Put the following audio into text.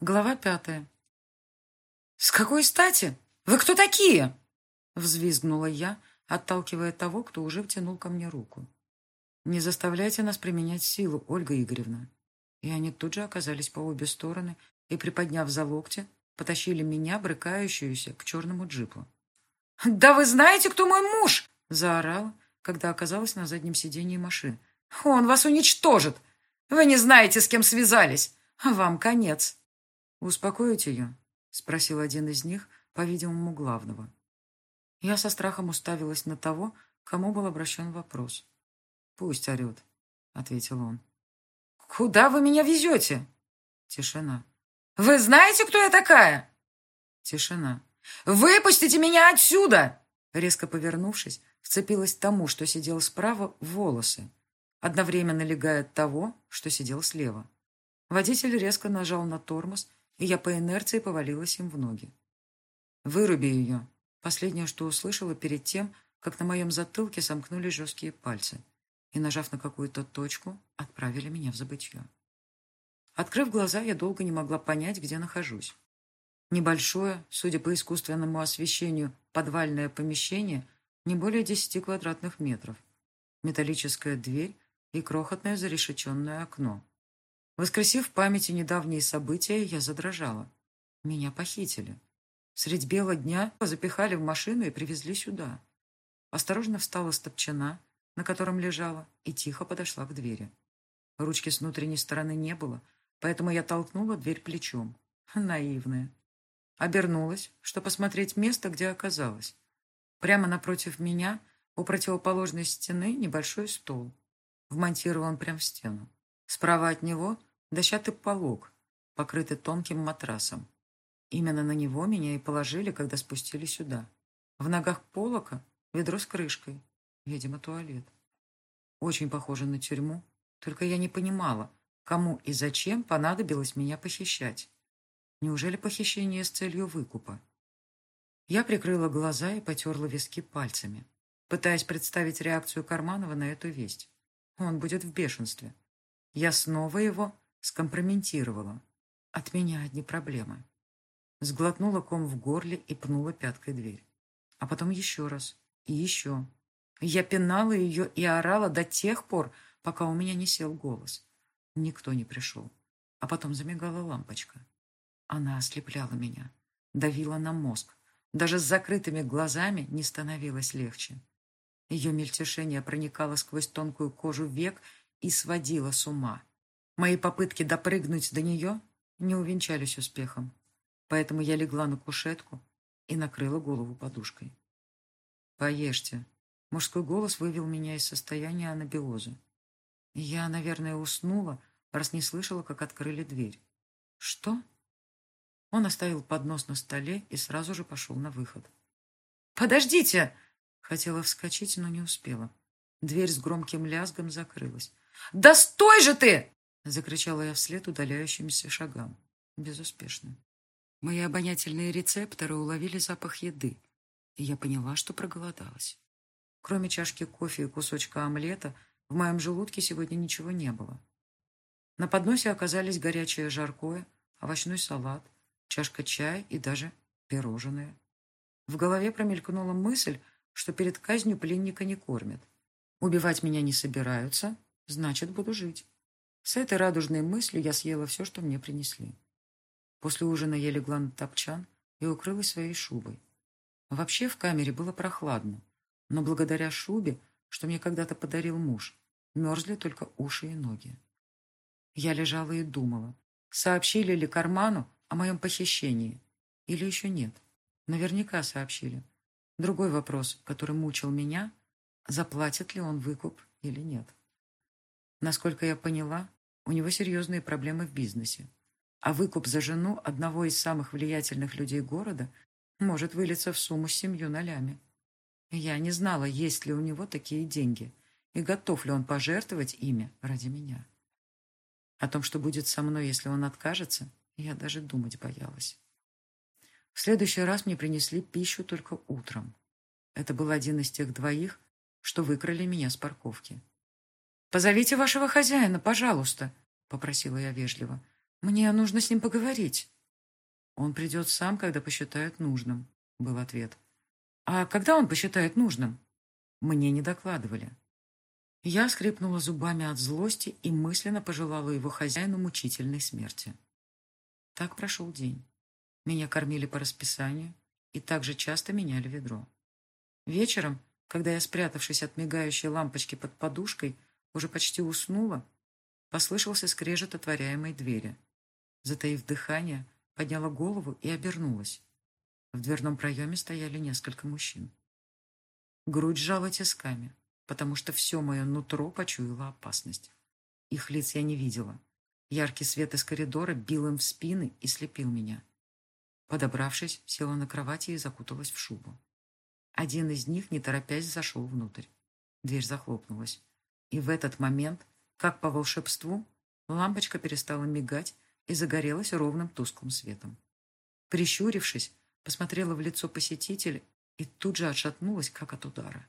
Глава пятая. «С какой стати? Вы кто такие?» Взвизгнула я, отталкивая того, кто уже втянул ко мне руку. «Не заставляйте нас применять силу, Ольга Игоревна». И они тут же оказались по обе стороны и, приподняв за локти, потащили меня, брыкающуюся, к черному джипу. «Да вы знаете, кто мой муж?» – заорала, когда оказалась на заднем сидении машины. «Он вас уничтожит! Вы не знаете, с кем связались! Вам конец!» «Успокоить ее?» — спросил один из них, по-видимому, главного. Я со страхом уставилась на того, кому был обращен вопрос. «Пусть орет», — ответил он. «Куда вы меня везете?» Тишина. «Вы знаете, кто я такая?» Тишина. «Выпустите меня отсюда!» Резко повернувшись, вцепилась тому, что сидел справа, в волосы, одновременно легая от того, что сидел слева. Водитель резко нажал на тормоз, и я по инерции повалилась им в ноги. «Выруби ее!» Последнее, что услышала перед тем, как на моем затылке сомкнули жесткие пальцы и, нажав на какую-то точку, отправили меня в забытье. Открыв глаза, я долго не могла понять, где нахожусь. Небольшое, судя по искусственному освещению, подвальное помещение не более десяти квадратных метров, металлическая дверь и крохотное зарешеченное окно. Воскресив в памяти недавние события, я задрожала. Меня похитили. Средь бела дня запихали в машину и привезли сюда. Осторожно встала с топчана, на котором лежала, и тихо подошла к двери. Ручки с внутренней стороны не было, поэтому я толкнула дверь плечом. Наивная. Обернулась, чтобы посмотреть место, где оказалась. Прямо напротив меня, у противоположной стены, небольшой стол. Вмонтирован прямо в стену. Справа от него дощатый полог, покрытый тонким матрасом. Именно на него меня и положили, когда спустили сюда. В ногах полока ведро с крышкой, видимо, туалет. Очень похоже на тюрьму, только я не понимала, кому и зачем понадобилось меня похищать. Неужели похищение с целью выкупа? Я прикрыла глаза и потерла виски пальцами, пытаясь представить реакцию Карманова на эту весть. Он будет в бешенстве. Я снова его скомпрометировала. От меня одни проблемы. Сглотнула ком в горле и пнула пяткой дверь. А потом еще раз. И еще. Я пинала ее и орала до тех пор, пока у меня не сел голос. Никто не пришел. А потом замигала лампочка. Она ослепляла меня, давила на мозг. Даже с закрытыми глазами не становилось легче. Ее мельтешение проникало сквозь тонкую кожу век и сводило с ума. Мои попытки допрыгнуть до нее не увенчались успехом, поэтому я легла на кушетку и накрыла голову подушкой. «Поешьте». Мужской голос вывел меня из состояния анабиоза. Я, наверное, уснула, раз не слышала, как открыли дверь. «Что?» Он оставил поднос на столе и сразу же пошел на выход. «Подождите!» Хотела вскочить, но не успела. Дверь с громким лязгом закрылась. «Да стой же ты!» Закричала я вслед удаляющимся шагам. Безуспешно. Мои обонятельные рецепторы уловили запах еды, и я поняла, что проголодалась. Кроме чашки кофе и кусочка омлета, в моем желудке сегодня ничего не было. На подносе оказались горячее жаркое, овощной салат, чашка чая и даже пирожное. В голове промелькнула мысль, что перед казнью пленника не кормят. Убивать меня не собираются, значит, буду жить. С этой радужной мыслью я съела все, что мне принесли. После ужина я легла на топчан и укрылась своей шубой. Вообще в камере было прохладно, но благодаря шубе, что мне когда-то подарил муж, мерзли только уши и ноги. Я лежала и думала, сообщили ли Карману о моем похищении или еще нет. Наверняка сообщили. Другой вопрос, который мучил меня, заплатит ли он выкуп или нет. Насколько я поняла, у него серьезные проблемы в бизнесе. А выкуп за жену одного из самых влиятельных людей города может вылиться в сумму с семью нолями. Я не знала, есть ли у него такие деньги и готов ли он пожертвовать ими ради меня. О том, что будет со мной, если он откажется, я даже думать боялась. В следующий раз мне принесли пищу только утром. Это был один из тех двоих, что выкрали меня с парковки. «Позовите вашего хозяина, пожалуйста», — попросила я вежливо. Мне нужно с ним поговорить. Он придет сам, когда посчитает нужным, был ответ. А когда он посчитает нужным? Мне не докладывали. Я скрипнула зубами от злости и мысленно пожелала его хозяину мучительной смерти. Так прошел день. Меня кормили по расписанию и также часто меняли ведро. Вечером, когда я, спрятавшись от мигающей лампочки под подушкой, уже почти уснула, послышался скрежет отворяемой двери. Затаив дыхание, подняла голову и обернулась. В дверном проеме стояли несколько мужчин. Грудь сжала тисками, потому что все мое нутро почуяло опасность. Их лиц я не видела. Яркий свет из коридора бил им в спины и слепил меня. Подобравшись, села на кровати и закуталась в шубу. Один из них, не торопясь, зашел внутрь. Дверь захлопнулась. И в этот момент, как по волшебству, лампочка перестала мигать и загорелась ровным тусклым светом. Прищурившись, посмотрела в лицо посетителя и тут же отшатнулась, как от удара.